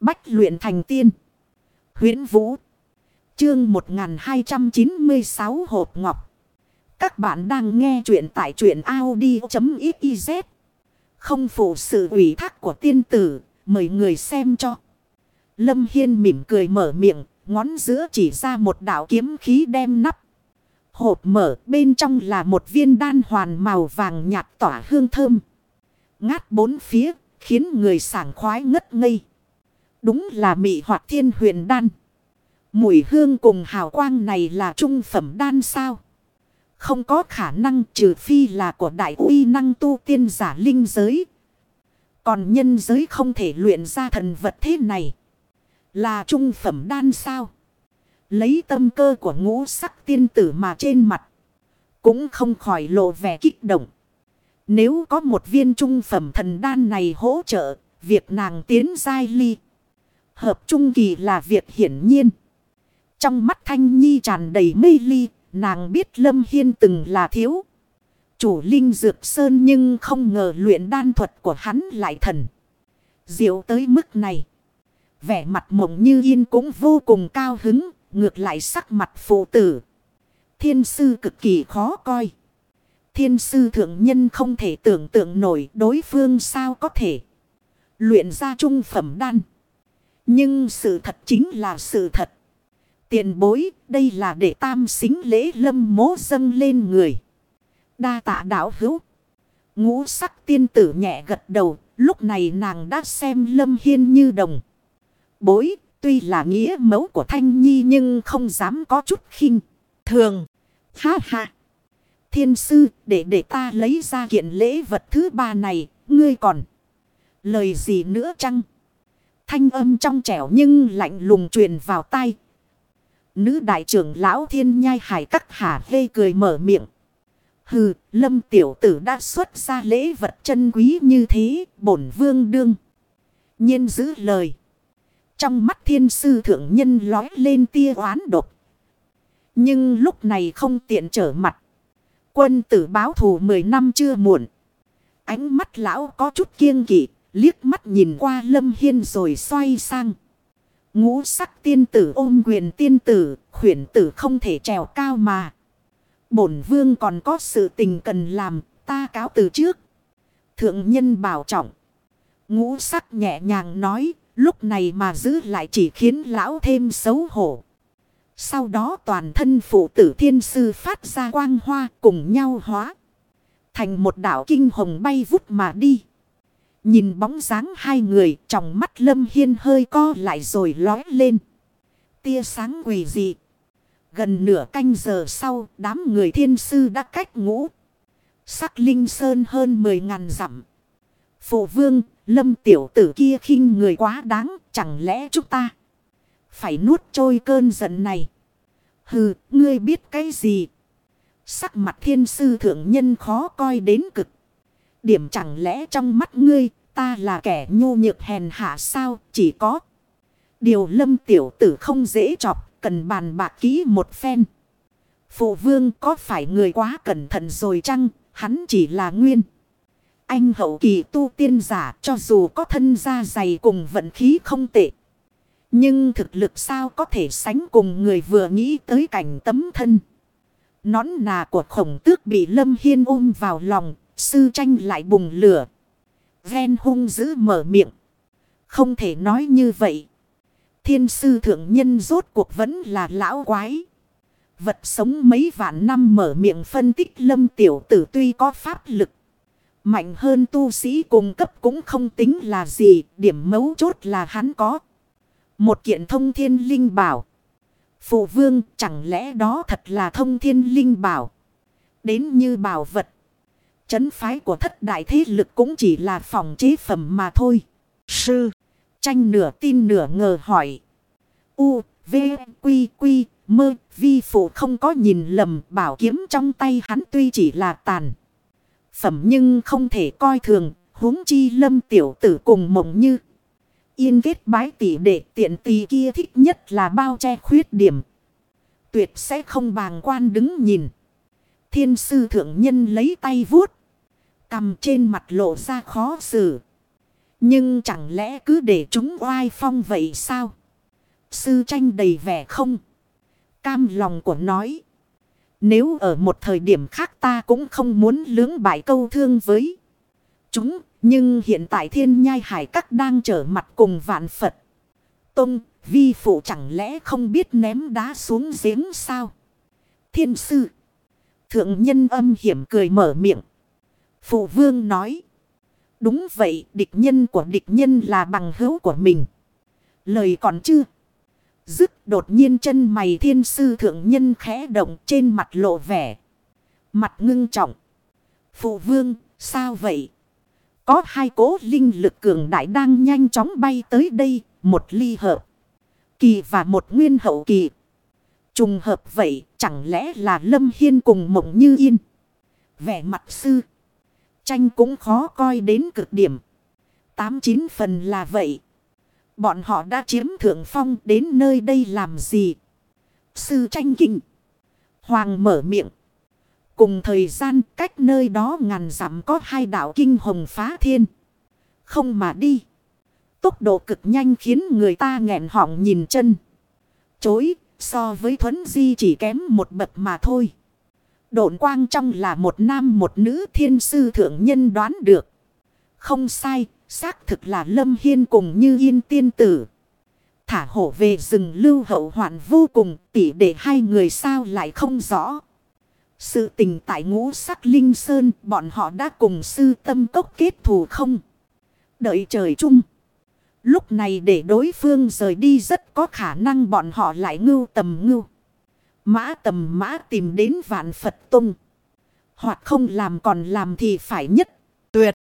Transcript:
Bách luyện thành tiên. huyễn Vũ. Chương 1296 hộp ngọc. Các bạn đang nghe truyện tại truyện Audi.xyz. Không phụ sự ủy thác của tiên tử. Mời người xem cho. Lâm Hiên mỉm cười mở miệng. Ngón giữa chỉ ra một đạo kiếm khí đem nắp. Hộp mở, bên trong là một viên đan hoàn màu vàng nhạt tỏa hương thơm. Ngát bốn phía, khiến người sảng khoái ngất ngây. Đúng là mị hoạt thiên huyền đan. Mùi hương cùng hào quang này là trung phẩm đan sao? Không có khả năng trừ phi là của đại uy năng tu tiên giả linh giới. Còn nhân giới không thể luyện ra thần vật thế này. Là trung phẩm đan sao? Lấy tâm cơ của ngũ sắc tiên tử mà trên mặt. Cũng không khỏi lộ vẻ kích động. Nếu có một viên trung phẩm thần đan này hỗ trợ. Việc nàng tiến giai ly. Hợp trung kỳ là việc hiển nhiên. Trong mắt Thanh Nhi tràn đầy mê ly. Nàng biết Lâm Hiên từng là thiếu. Chủ linh dược sơn nhưng không ngờ luyện đan thuật của hắn lại thần. Diệu tới mức này. Vẻ mặt mộng như yên cũng vô cùng cao hứng. Ngược lại sắc mặt phụ tử. Thiên sư cực kỳ khó coi. Thiên sư thượng nhân không thể tưởng tượng nổi đối phương sao có thể. Luyện ra trung phẩm đan. Nhưng sự thật chính là sự thật. Tiền bối, đây là để tam xính lễ lâm mố dâng lên người. Đa tạ đạo hữu. Ngũ sắc tiên tử nhẹ gật đầu, lúc này nàng đã xem lâm hiên như đồng. Bối, tuy là nghĩa mẫu của Thanh Nhi nhưng không dám có chút khinh. Thường, ha ha. Thiên sư, để để ta lấy ra kiện lễ vật thứ ba này, ngươi còn. Lời gì nữa chăng? Thanh âm trong trẻo nhưng lạnh lùng truyền vào tai. Nữ đại trưởng lão thiên nhai hải cắt hả hê cười mở miệng. Hừ, lâm tiểu tử đã xuất ra lễ vật chân quý như thế, bổn vương đương. nhiên giữ lời. Trong mắt thiên sư thượng nhân lói lên tia oán độc. Nhưng lúc này không tiện trở mặt. Quân tử báo thù 10 năm chưa muộn. Ánh mắt lão có chút kiêng kỵ, liếc mắt nhìn qua lâm hiên rồi xoay sang. Ngũ sắc tiên tử ôm quyền tiên tử, khuyển tử không thể trèo cao mà. Bổn vương còn có sự tình cần làm, ta cáo từ trước. Thượng nhân bảo trọng. Ngũ sắc nhẹ nhàng nói, lúc này mà giữ lại chỉ khiến lão thêm xấu hổ. Sau đó toàn thân phụ tử thiên sư phát ra quang hoa cùng nhau hóa. Thành một đảo kinh hồng bay vút mà đi. Nhìn bóng dáng hai người trong mắt lâm hiên hơi co lại rồi lói lên. Tia sáng quỷ dị. Gần nửa canh giờ sau đám người thiên sư đã cách ngũ. Sắc linh sơn hơn 10 ngàn dặm. Phụ vương, lâm tiểu tử kia khinh người quá đáng, chẳng lẽ chúng ta phải nuốt trôi cơn giận này. Hừ, ngươi biết cái gì? Sắc mặt thiên sư thượng nhân khó coi đến cực. Điểm chẳng lẽ trong mắt ngươi, ta là kẻ nhu nhược hèn hạ sao, chỉ có. Điều lâm tiểu tử không dễ chọc, cần bàn bạc kỹ một phen. Phụ vương có phải người quá cẩn thận rồi chăng, hắn chỉ là nguyên. Anh hậu kỳ tu tiên giả cho dù có thân gia dày cùng vận khí không tệ. Nhưng thực lực sao có thể sánh cùng người vừa nghĩ tới cảnh tấm thân. Nón nà của khổng tước bị Lâm Hiên ôm vào lòng, sư tranh lại bùng lửa. Ven hung dữ mở miệng. Không thể nói như vậy. Thiên sư thượng nhân rốt cuộc vẫn là lão quái. Vật sống mấy vạn năm mở miệng phân tích lâm tiểu tử tuy có pháp lực. Mạnh hơn tu sĩ cùng cấp cũng không tính là gì. Điểm mấu chốt là hắn có. Một kiện thông thiên linh bảo. Phụ vương, chẳng lẽ đó thật là thông thiên linh bảo. Đến như bảo vật. Chấn phái của thất đại thế lực cũng chỉ là phòng chế phẩm mà thôi. Sư. Tranh nửa tin nửa ngờ hỏi. U, V, Quy, Quy, Mơ, Vi phụ không có nhìn lầm bảo kiếm trong tay hắn tuy chỉ là tàn. Phẩm nhưng không thể coi thường, huống chi lâm tiểu tử cùng mộng như. Yên kết bái tỷ để tiện tỷ kia thích nhất là bao che khuyết điểm. Tuyệt sẽ không bàng quan đứng nhìn. Thiên sư thượng nhân lấy tay vuốt. Cầm trên mặt lộ ra khó xử. Nhưng chẳng lẽ cứ để chúng oai phong vậy sao? Sư tranh đầy vẻ không? Cam lòng của nói. Nếu ở một thời điểm khác ta cũng không muốn lưỡng bại câu thương với chúng. Nhưng hiện tại thiên nhai hải các đang trở mặt cùng vạn Phật. Tông, vi phụ chẳng lẽ không biết ném đá xuống giếng sao? Thiên sư. Thượng nhân âm hiểm cười mở miệng. Phụ vương nói. Đúng vậy, địch nhân của địch nhân là bằng hữu của mình. Lời còn chưa. Dứt đột nhiên chân mày thiên sư thượng nhân khẽ động trên mặt lộ vẻ. Mặt ngưng trọng. Phụ vương, sao vậy? Có hai cố linh lực cường đại đang nhanh chóng bay tới đây, một ly hợp. Kỳ và một nguyên hậu kỳ. Trùng hợp vậy, chẳng lẽ là Lâm Hiên cùng mộng như yên. Vẻ mặt sư. Tranh cũng khó coi đến cực điểm. Tám chín phần là vậy. Bọn họ đã chiếm thượng phong đến nơi đây làm gì? Sư tranh kinh. Hoàng mở miệng. Cùng thời gian, cách nơi đó ngàn dặm có hai đạo kinh hồng phá thiên. Không mà đi. Tốc độ cực nhanh khiến người ta nghẹn họng nhìn chân. Chối, so với thuấn di chỉ kém một bậc mà thôi. Độn quang trong là một nam một nữ thiên sư thượng nhân đoán được. Không sai, xác thực là Lâm Hiên cùng như yên tiên tử. Thả hổ về rừng lưu hậu hoạn vô cùng tỉ để hai người sao lại không rõ. Sự tình tại ngũ sắc linh sơn bọn họ đã cùng sư tâm cốc kết thù không? Đợi trời chung. Lúc này để đối phương rời đi rất có khả năng bọn họ lại ngưu tầm ngưu. Mã tầm mã tìm đến vạn Phật Tông. Hoặc không làm còn làm thì phải nhất. Tuyệt.